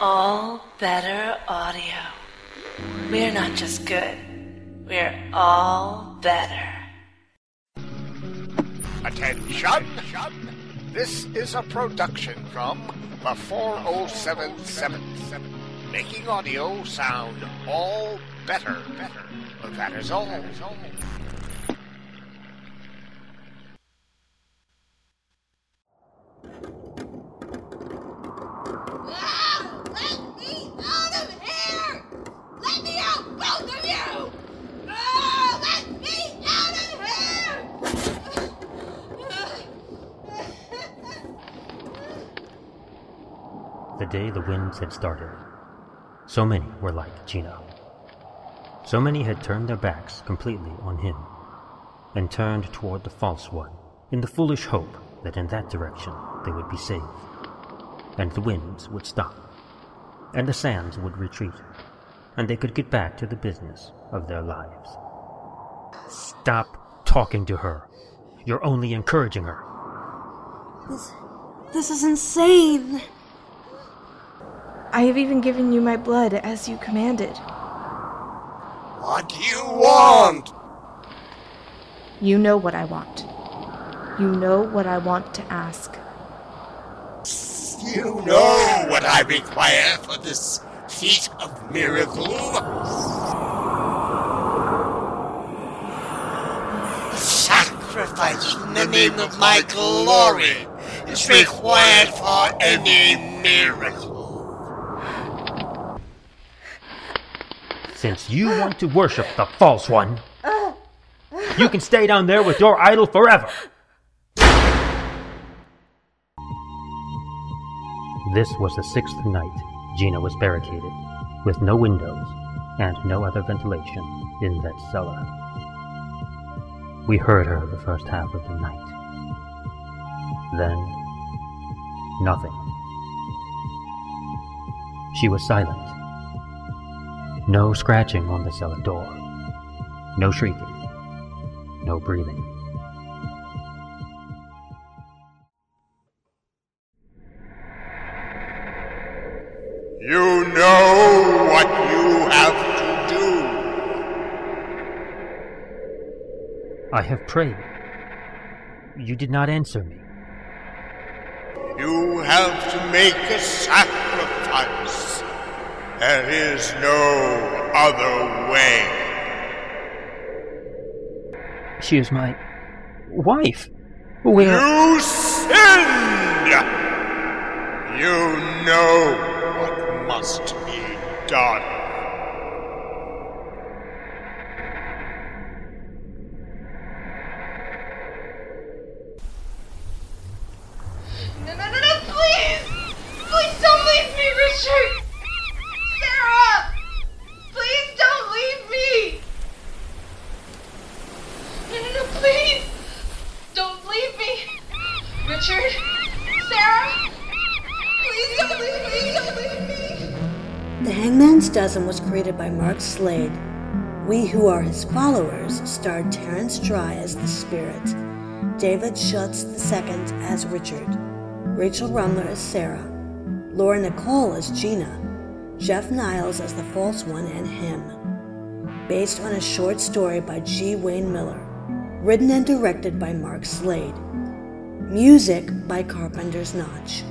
All Better Audio. We're not just good, we're all better. Attention! This is a production from the 40777. Making audio sound all better. better. That is all. The day the winds had started. So many were like Gina. So many had turned their backs completely on him and turned toward the false one in the foolish hope that in that direction they would be safe, and the winds would stop, and the sands would retreat, and they could get back to the business of their lives. Stop talking to her. You're only encouraging her. This, this is insane. I have even given you my blood as you commanded. What do you want? You know what I want. You know what I want to ask. You know what I require for this feat of miracle. Sacrifice in the name of my glory is required for any miracle. Since you want to worship the false one, you can stay down there with your idol forever. This was the sixth night Gina was barricaded, with no windows and no other ventilation in that cellar. We heard her the first half of the night. Then, nothing. She was silent. No scratching on the cellar door. No shrieking. No breathing. You know what you have to do. I have prayed. You did not answer me. You have to make a sacrifice. There is no other way. She is my wife. Where? You sinned! You know what must be done. No, no, no, no, please! Please don't leave me, Richard! Sarah! Please don't leave me! No, no, no, please! Don't leave me! Richard? Sarah? Please don't leave me! Don't leave me! The Hangman's Dozen was created by Mark Slade. We Who Are His Followers starred Terrence Dry as the Spirit, David Schutz II as Richard, Rachel Rumler as Sarah, Laura Nicole as Gina, Jeff Niles as the False One and him. Based on a short story by G. Wayne Miller, written and directed by Mark Slade. Music by Carpenter's Notch.